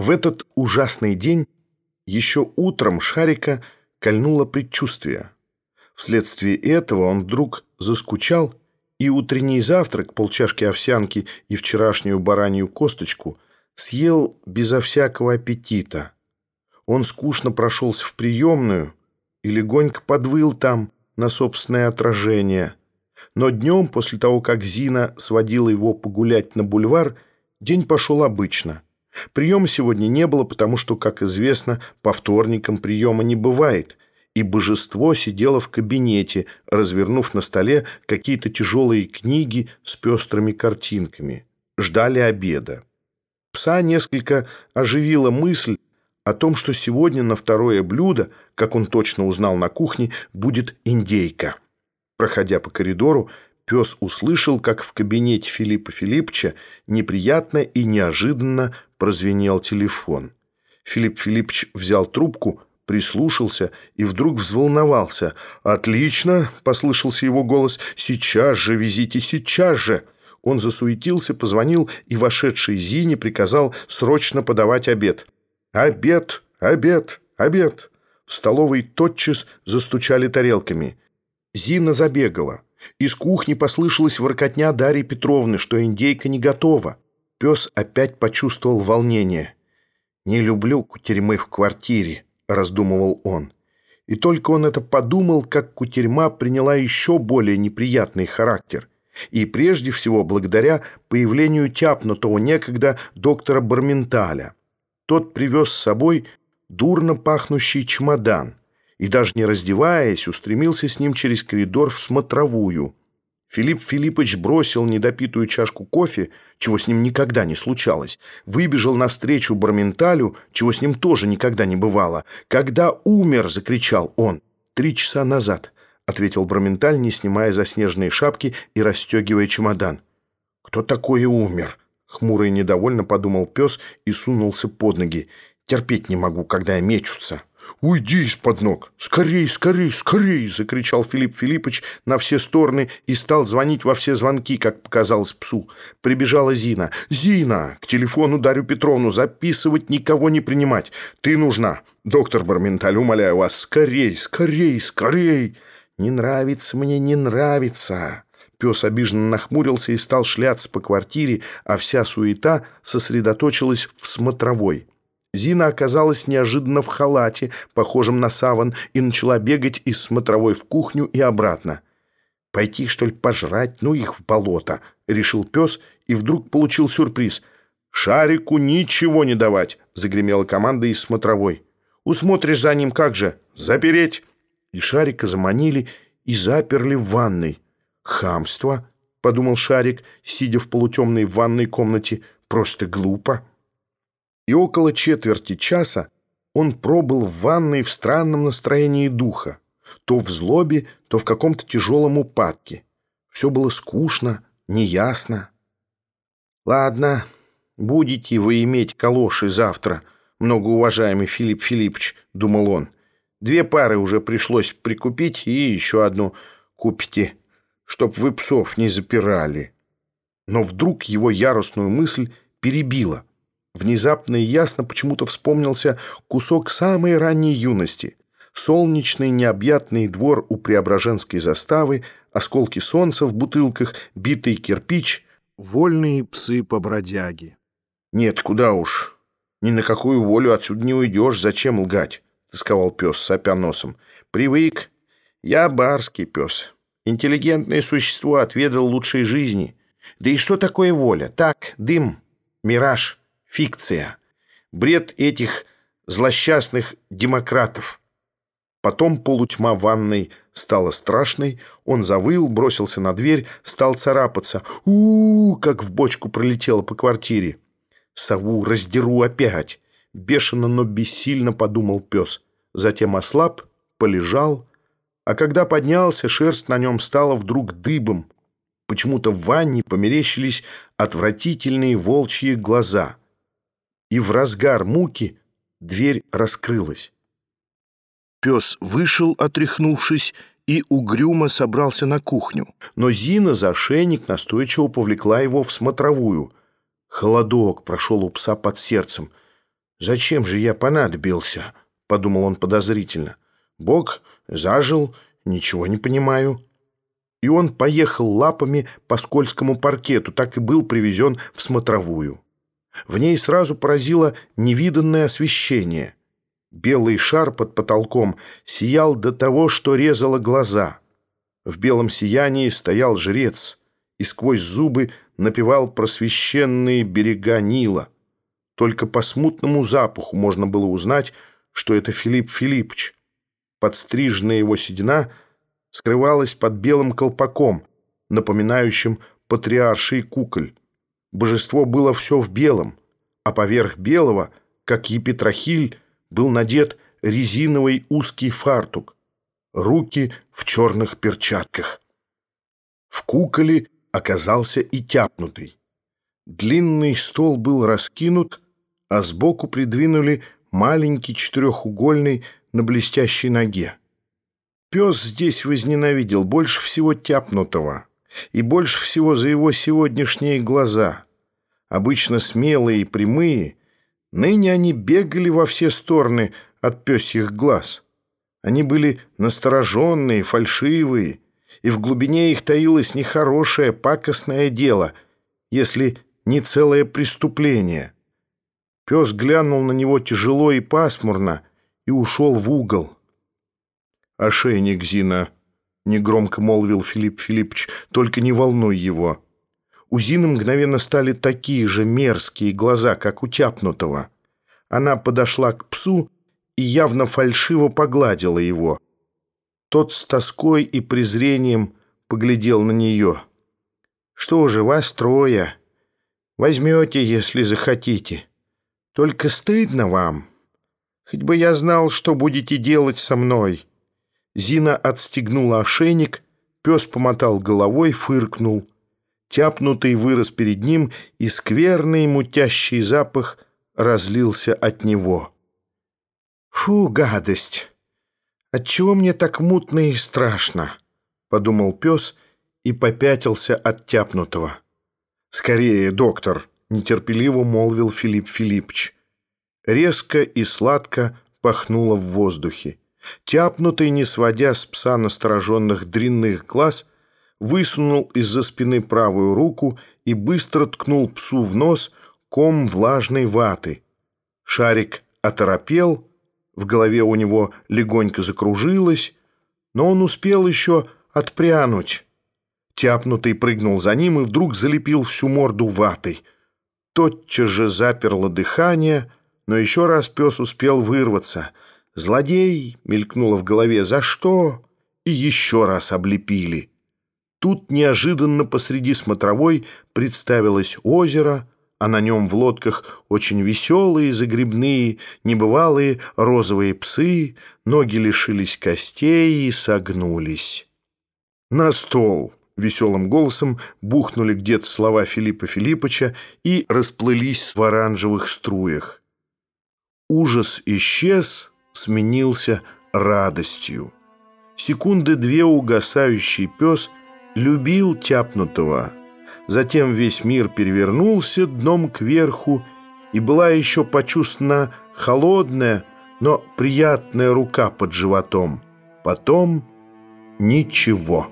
В этот ужасный день еще утром Шарика кольнуло предчувствие. Вследствие этого он вдруг заскучал, и утренний завтрак, полчашки овсянки и вчерашнюю баранью косточку съел безо всякого аппетита. Он скучно прошелся в приемную и легонько подвыл там на собственное отражение. Но днем, после того, как Зина сводила его погулять на бульвар, день пошел обычно – Приема сегодня не было, потому что, как известно, по вторникам приема не бывает, и божество сидело в кабинете, развернув на столе какие-то тяжелые книги с пестрыми картинками. Ждали обеда. Пса несколько оживила мысль о том, что сегодня на второе блюдо, как он точно узнал на кухне, будет индейка. Проходя по коридору, пес услышал, как в кабинете Филиппа Филипповича неприятно и неожиданно прозвенел телефон. Филипп Филиппович взял трубку, прислушался и вдруг взволновался. «Отлично!» — послышался его голос. «Сейчас же везите, сейчас же!» Он засуетился, позвонил и вошедший Зине приказал срочно подавать обед. «Обед! Обед! Обед!» В столовой тотчас застучали тарелками. Зина забегала. Из кухни послышалась воркотня Дарьи Петровны, что индейка не готова. Пес опять почувствовал волнение. «Не люблю кутерьмы в квартире», — раздумывал он. И только он это подумал, как кутерьма приняла еще более неприятный характер. И прежде всего благодаря появлению тяпнутого некогда доктора Барменталя. Тот привез с собой дурно пахнущий чемодан и, даже не раздеваясь, устремился с ним через коридор в смотровую — Филипп Филиппович бросил недопитую чашку кофе, чего с ним никогда не случалось, выбежал навстречу Барменталю, чего с ним тоже никогда не бывало. «Когда умер!» — закричал он. «Три часа назад», — ответил Барменталь, не снимая заснеженные шапки и расстегивая чемодан. «Кто такое умер?» — хмуро и недовольно подумал пес и сунулся под ноги. «Терпеть не могу, когда я мечутся». «Уйди из-под ног! Скорей, скорей, скорей!» — закричал Филипп Филиппович на все стороны и стал звонить во все звонки, как показалось псу. Прибежала Зина. «Зина! К телефону Дарью Петровну записывать, никого не принимать. Ты нужна. Доктор Барменталь, умоляю вас, скорей, скорей, скорей!» «Не нравится мне, не нравится!» Пес обиженно нахмурился и стал шляться по квартире, а вся суета сосредоточилась в смотровой. Зина оказалась неожиданно в халате, похожем на саван, и начала бегать из смотровой в кухню и обратно. «Пойти, что ли, пожрать? Ну их в болото!» — решил пес и вдруг получил сюрприз. «Шарику ничего не давать!» — загремела команда из смотровой. «Усмотришь за ним как же? Запереть!» И Шарика заманили и заперли в ванной. «Хамство!» — подумал Шарик, сидя в полутемной ванной комнате. «Просто глупо!» И около четверти часа он пробыл в ванной в странном настроении духа, то в злобе, то в каком-то тяжелом упадке. Все было скучно, неясно. «Ладно, будете вы иметь калоши завтра, многоуважаемый Филипп Филиппович», — думал он. «Две пары уже пришлось прикупить, и еще одну купите, чтоб вы псов не запирали». Но вдруг его яростную мысль перебила — Внезапно и ясно почему-то вспомнился кусок самой ранней юности. Солнечный необъятный двор у Преображенской заставы, осколки солнца в бутылках, битый кирпич, вольные псы-побродяги. «Нет, куда уж. Ни на какую волю отсюда не уйдешь. Зачем лгать?» — тосковал пес, сопя носом. «Привык. Я барский пес. Интеллигентное существо отведал лучшей жизни. Да и что такое воля? Так, дым, мираж» фикция, бред этих злосчастных демократов. Потом полутьма ванной стала страшной, он завыл, бросился на дверь, стал царапаться. у, -у, -у как в бочку пролетело по квартире. «Сову раздеру опять!» Бешено, но бессильно подумал пес. Затем ослаб, полежал, а когда поднялся, шерсть на нем стала вдруг дыбом. Почему-то в ванне померещились отвратительные волчьи глаза — и в разгар муки дверь раскрылась. Пес вышел, отряхнувшись, и угрюмо собрался на кухню. Но Зина за ошейник настойчиво повлекла его в смотровую. Холодок прошел у пса под сердцем. «Зачем же я понадобился?» — подумал он подозрительно. «Бог зажил, ничего не понимаю». И он поехал лапами по скользкому паркету, так и был привезен в смотровую. В ней сразу поразило невиданное освещение. Белый шар под потолком сиял до того, что резало глаза. В белом сиянии стоял жрец и сквозь зубы напевал просвещенные берега Нила. Только по смутному запаху можно было узнать, что это Филипп Филиппович. Подстриженная его седина скрывалась под белым колпаком, напоминающим патриарший куколь. Божество было все в белом, а поверх белого, как епитрахиль, был надет резиновый узкий фартук, руки в черных перчатках. В куколе оказался и тяпнутый. Длинный стол был раскинут, а сбоку придвинули маленький четырехугольный на блестящей ноге. Пес здесь возненавидел больше всего тяпнутого и больше всего за его сегодняшние глаза. Обычно смелые и прямые, ныне они бегали во все стороны от пёсьих глаз. Они были настороженные, фальшивые, и в глубине их таилось нехорошее, пакостное дело, если не целое преступление. Пес глянул на него тяжело и пасмурно и ушел в угол. «Ошейник, Зина», — негромко молвил Филипп Филиппович, — «только не волнуй его». У Зины мгновенно стали такие же мерзкие глаза, как у тяпнутого. Она подошла к псу и явно фальшиво погладила его. Тот с тоской и презрением поглядел на нее. «Что же, вас трое. Возьмете, если захотите. Только стыдно вам. Хоть бы я знал, что будете делать со мной». Зина отстегнула ошейник, пес помотал головой, фыркнул. Тяпнутый вырос перед ним, и скверный мутящий запах разлился от него. «Фу, гадость! Отчего мне так мутно и страшно?» — подумал пес и попятился от тяпнутого. «Скорее, доктор!» — нетерпеливо молвил Филипп Филиппович. Резко и сладко пахнуло в воздухе. Тяпнутый, не сводя с пса настороженных дрянных глаз, высунул из-за спины правую руку и быстро ткнул псу в нос ком влажной ваты. Шарик оторопел, в голове у него легонько закружилось, но он успел еще отпрянуть. Тяпнутый прыгнул за ним и вдруг залепил всю морду ватой. Тотчас же заперло дыхание, но еще раз пес успел вырваться. «Злодей!» — мелькнуло в голове. «За что?» И еще раз облепили. Тут неожиданно посреди смотровой представилось озеро, а на нем в лодках очень веселые, загребные, небывалые розовые псы, ноги лишились костей и согнулись. «На стол!» — веселым голосом бухнули где-то слова Филиппа Филиппыча и расплылись в оранжевых струях. Ужас исчез, сменился радостью. Секунды две угасающий пес — любил тяпнутого. Затем весь мир перевернулся дном кверху, и была еще почувствована холодная, но приятная рука под животом. Потом ничего.